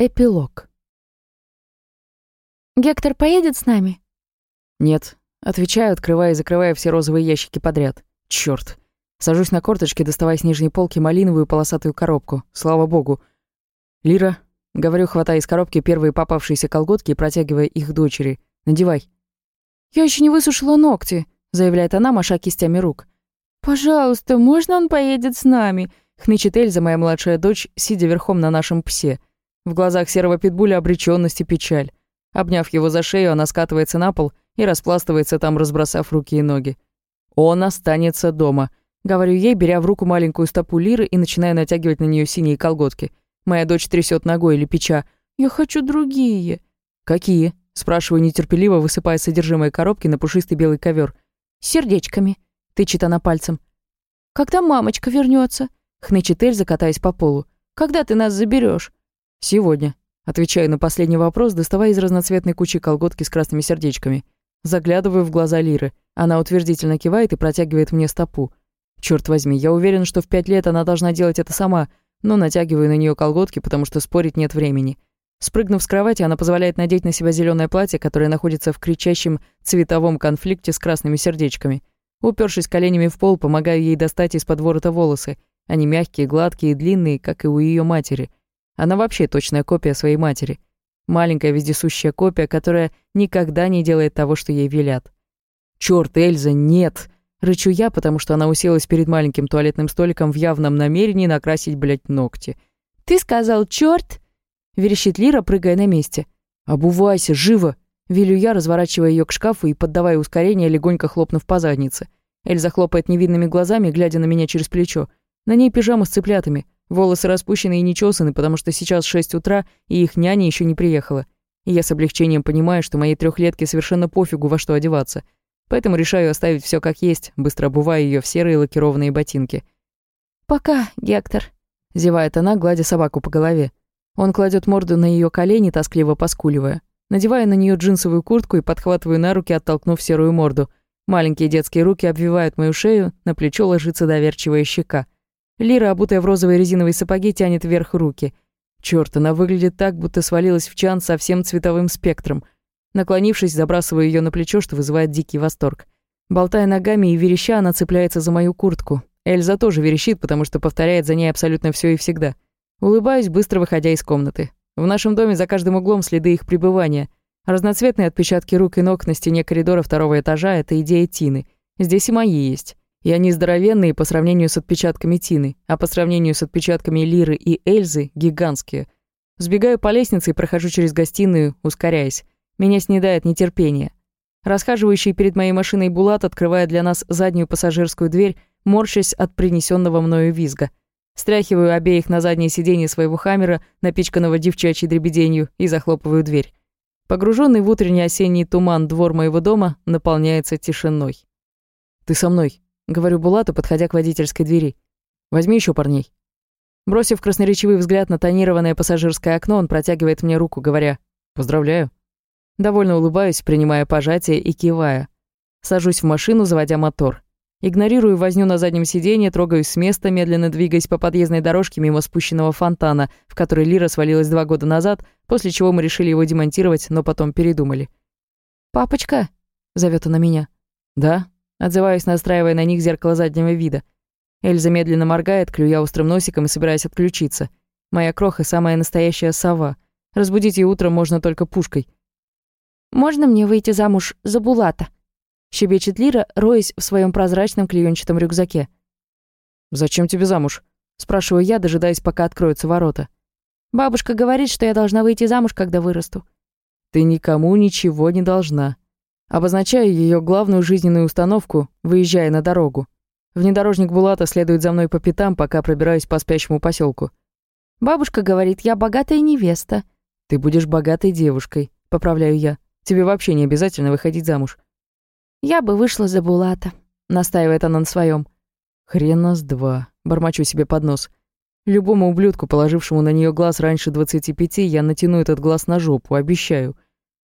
Эпилог. «Гектор поедет с нами?» «Нет». Отвечаю, открывая и закрывая все розовые ящики подряд. Чёрт. Сажусь на корточки, доставая с нижней полки малиновую полосатую коробку. Слава богу. «Лира», — говорю, хватая из коробки первые попавшиеся колготки и протягивая их дочери. «Надевай». «Я еще не высушила ногти», — заявляет она, маша кистями рук. «Пожалуйста, можно он поедет с нами?» — хнычет Эльза, моя младшая дочь, сидя верхом на нашем псе. В глазах серого питбуля обречённость и печаль. Обняв его за шею, она скатывается на пол и распластывается там, разбросав руки и ноги. «Он останется дома», — говорю ей, беря в руку маленькую стопу лиры и начинаю натягивать на нее синие колготки. Моя дочь трясет ногой или печа. «Я хочу другие». «Какие?» — спрашиваю нетерпеливо, высыпая содержимое коробки на пушистый белый ковер. сердечками», — тычет она пальцем. «Когда мамочка вернется? хнычет Эльза, катаясь по полу. «Когда ты нас заберешь? «Сегодня». Отвечаю на последний вопрос, доставая из разноцветной кучи колготки с красными сердечками. Заглядываю в глаза Лиры. Она утвердительно кивает и протягивает мне стопу. Черт возьми, я уверен, что в пять лет она должна делать это сама, но натягиваю на нее колготки, потому что спорить нет времени. Спрыгнув с кровати, она позволяет надеть на себя зеленое платье, которое находится в кричащем цветовом конфликте с красными сердечками. Упершись коленями в пол, помогаю ей достать из-под ворота волосы. Они мягкие, гладкие и длинные, как и у ее матери. Она вообще точная копия своей матери. Маленькая вездесущая копия, которая никогда не делает того, что ей велят. «Чёрт, Эльза, нет!» Рычу я, потому что она уселась перед маленьким туалетным столиком в явном намерении накрасить, блядь, ногти. «Ты сказал чёрт?» — верещит Лира, прыгая на месте. «Обувайся, живо!» — велю я, разворачивая её к шкафу и поддавая ускорение, легонько хлопнув по заднице. Эльза хлопает невинными глазами, глядя на меня через плечо. На ней пижама с цыплятами — Волосы распущены и не чесаны, потому что сейчас шесть утра, и их няня еще не приехала. И я с облегчением понимаю, что моей трехлетке совершенно пофигу, во что одеваться. Поэтому решаю оставить все как есть, быстро обувая ее в серые лакированные ботинки. «Пока, Гектор», — зевает она, гладя собаку по голове. Он кладет морду на ее колени, тоскливо поскуливая. Надеваю на нее джинсовую куртку и подхватываю на руки, оттолкнув серую морду. Маленькие детские руки обвивают мою шею, на плечо ложится доверчивая щека — Лира, обутая в розовые резиновые сапоги, тянет вверх руки. Чёрт, она выглядит так, будто свалилась в чан со всем цветовым спектром. Наклонившись, забрасываю её на плечо, что вызывает дикий восторг. Болтая ногами и вереща, она цепляется за мою куртку. Эльза тоже верещит, потому что повторяет за ней абсолютно всё и всегда. Улыбаюсь, быстро выходя из комнаты. В нашем доме за каждым углом следы их пребывания. Разноцветные отпечатки рук и ног на стене коридора второго этажа — это идея Тины. Здесь и мои есть. И они здоровенные по сравнению с отпечатками Тины, а по сравнению с отпечатками Лиры и Эльзы — гигантские. Сбегаю по лестнице и прохожу через гостиную, ускоряясь. Меня снедает нетерпение. Расхаживающий перед моей машиной Булат открывает для нас заднюю пассажирскую дверь, морщась от принесенного мною визга. Стряхиваю обеих на заднее сиденье своего хаммера, напичканного девчачьей дребеденью, и захлопываю дверь. Погруженный в утренний осенний туман двор моего дома наполняется тишиной. «Ты со мной», Говорю Булату, подходя к водительской двери. «Возьми еще парней». Бросив красноречивый взгляд на тонированное пассажирское окно, он протягивает мне руку, говоря «Поздравляю». Довольно улыбаюсь, принимая пожатие и кивая. Сажусь в машину, заводя мотор. Игнорирую возню на заднем сиденье, трогаюсь с места, медленно двигаясь по подъездной дорожке мимо спущенного фонтана, в который Лира свалилась два года назад, после чего мы решили его демонтировать, но потом передумали. «Папочка?» — зовет она меня. «Да?» Отзываюсь, настраивая на них зеркало заднего вида. Эльза медленно моргает, клюя острым носиком и собираясь отключиться. Моя кроха — самая настоящая сова. Разбудить ее утром можно только пушкой. «Можно мне выйти замуж за Булата?» — щебечет Лира, роясь в своем прозрачном клеенчатом рюкзаке. «Зачем тебе замуж?» — спрашиваю я, дожидаясь, пока откроются ворота. «Бабушка говорит, что я должна выйти замуж, когда вырасту». «Ты никому ничего не должна», Обозначаю ее главную жизненную установку, выезжая на дорогу. Внедорожник Булата следует за мной по пятам, пока пробираюсь по спящему поселку. «Бабушка говорит, я богатая невеста». «Ты будешь богатой девушкой», — поправляю я. «Тебе вообще не обязательно выходить замуж». «Я бы вышла за Булата», — настаивает она на своем. «Хрена с два», — бормочу себе под нос. Любому ублюдку, положившему на нее глаз раньше двадцати пяти, я натяну этот глаз на жопу, обещаю.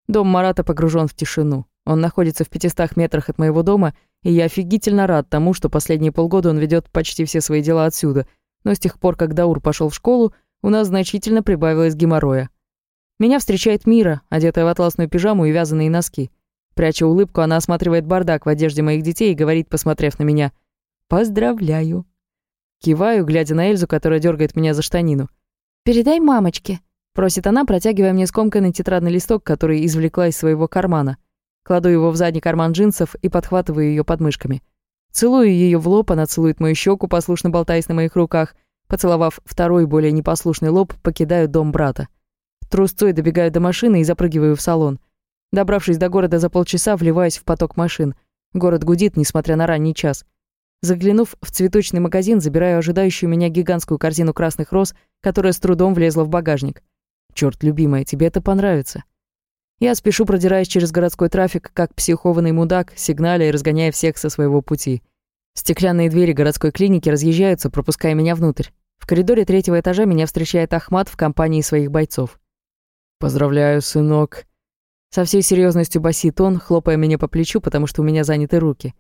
Дом Марата погружен в тишину. Он находится в 500 метрах от моего дома, и я офигительно рад тому, что последние полгода он ведет почти все свои дела отсюда. Но с тех пор, как Даур пошел в школу, у нас значительно прибавилось геморроя. Меня встречает Мира, одетая в атласную пижаму и вязаные носки. Пряча улыбку, она осматривает бардак в одежде моих детей и говорит, посмотрев на меня, «Поздравляю». Киваю, глядя на Эльзу, которая дергает меня за штанину. «Передай мамочке», — просит она, протягивая мне скомканный тетрадный листок, который извлекла из своего кармана. Кладу его в задний карман джинсов и подхватываю ее подмышками. Целую ее в лоб, она целует мою щеку, послушно болтаясь на моих руках. Поцеловав второй, более непослушный лоб, покидаю дом брата. Трусцой добегаю до машины и запрыгиваю в салон. Добравшись до города за полчаса, вливаюсь в поток машин. Город гудит, несмотря на ранний час. Заглянув в цветочный магазин, забираю ожидающую меня гигантскую корзину красных роз, которая с трудом влезла в багажник. Черт, любимая, тебе это понравится. Я спешу, продираясь через городской трафик, как психованный мудак, сигналя и разгоняя всех со своего пути. Стеклянные двери городской клиники разъезжаются, пропуская меня внутрь. В коридоре третьего этажа меня встречает Ахмат в компании своих бойцов. «Поздравляю, сынок», со всей серьезностью басит он, хлопая меня по плечу, потому что у меня заняты руки.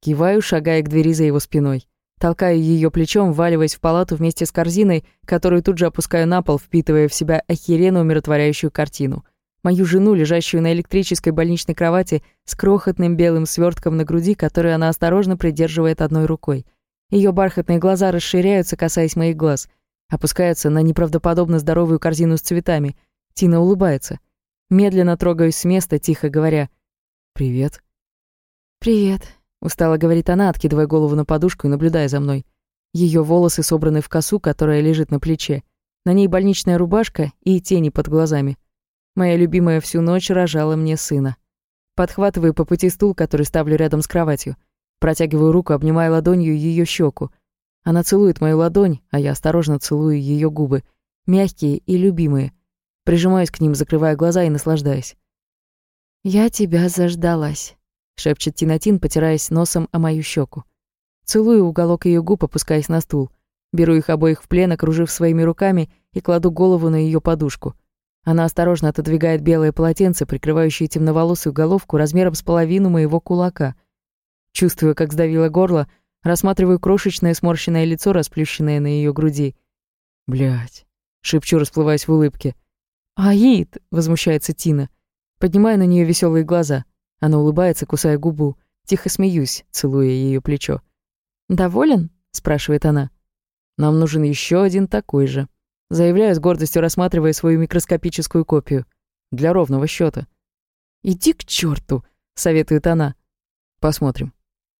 Киваю, шагая к двери за его спиной. Толкаю ее плечом, валиваясь в палату вместе с корзиной, которую тут же опускаю на пол, впитывая в себя охеренно умиротворяющую картину. Мою жену, лежащую на электрической больничной кровати, с крохотным белым свертком на груди, который она осторожно придерживает одной рукой. Ее бархатные глаза расширяются, касаясь моих глаз. Опускаются на неправдоподобно здоровую корзину с цветами. Тина улыбается. Медленно трогаюсь с места, тихо говоря «Привет». «Привет», — устало говорит она, откидывая голову на подушку и наблюдая за мной. Ее волосы собраны в косу, которая лежит на плече. На ней больничная рубашка и тени под глазами. Моя любимая всю ночь рожала мне сына. Подхватываю по пути стул, который ставлю рядом с кроватью. Протягиваю руку, обнимая ладонью ее щеку. Она целует мою ладонь, а я осторожно целую ее губы. Мягкие и любимые — Прижимаюсь к ним, закрывая глаза и наслаждаясь. «Я тебя заждалась», — шепчет Тинатин, потираясь носом о мою щеку. Целую уголок ее губ, опускаясь на стул. Беру их обоих в плен, окружив своими руками, и кладу голову на ее подушку. Она осторожно отодвигает белое полотенце, прикрывающее темноволосую головку размером с половину моего кулака. Чувствую, как сдавило горло, рассматриваю крошечное сморщенное лицо, расплющенное на ее груди. Блять, шепчу, расплываясь в улыбке. «Аид!» — возмущается Тина. Поднимаю на нее веселые глаза. Она улыбается, кусая губу. Тихо смеюсь, целуя ее плечо. «Доволен?» — спрашивает она. «Нам нужен еще один такой же». Заявляю с гордостью, рассматривая свою микроскопическую копию. Для ровного счета. «Иди к черту, советует она. «Посмотрим».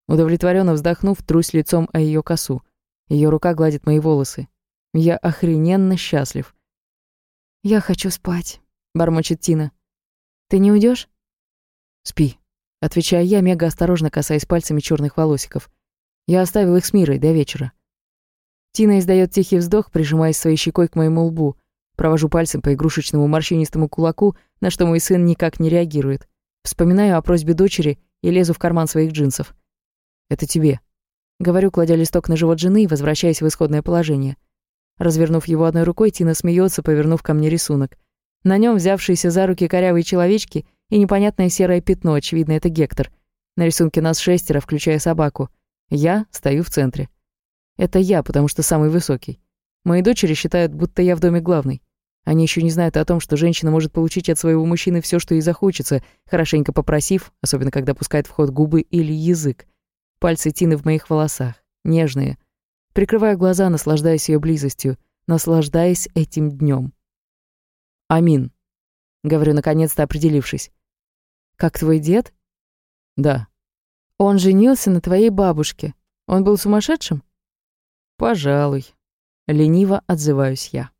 Удовлетворенно вздохнув, трусь лицом о ее косу. Ее рука гладит мои волосы. Я охрененно счастлив. «Я хочу спать», — бормочет Тина. «Ты не уйдешь? «Спи», — отвечаю я, мега осторожно касаясь пальцами черных волосиков. «Я оставил их с Мирой до вечера». Тина издает тихий вздох, прижимаясь своей щекой к моему лбу. Провожу пальцем по игрушечному морщинистому кулаку, на что мой сын никак не реагирует. Вспоминаю о просьбе дочери и лезу в карман своих джинсов. «Это тебе», — говорю, кладя листок на живот жены и возвращаясь в исходное положение. Развернув его одной рукой, Тина смеется, повернув ко мне рисунок. На нем взявшиеся за руки корявые человечки и непонятное серое пятно, очевидно, это Гектор. На рисунке нас шестеро, включая собаку. Я стою в центре. Это я, потому что самый высокий. Мои дочери считают, будто я в доме главный. Они еще не знают о том, что женщина может получить от своего мужчины все, что ей захочется, хорошенько попросив, особенно когда пускает в ход губы или язык. Пальцы Тины в моих волосах, нежные, Прикрываю глаза, наслаждаясь ее близостью, наслаждаясь этим днем. «Амин», — говорю, наконец-то определившись. «Как твой дед?» «Да». «Он женился на твоей бабушке. Он был сумасшедшим?» «Пожалуй». Лениво отзываюсь я.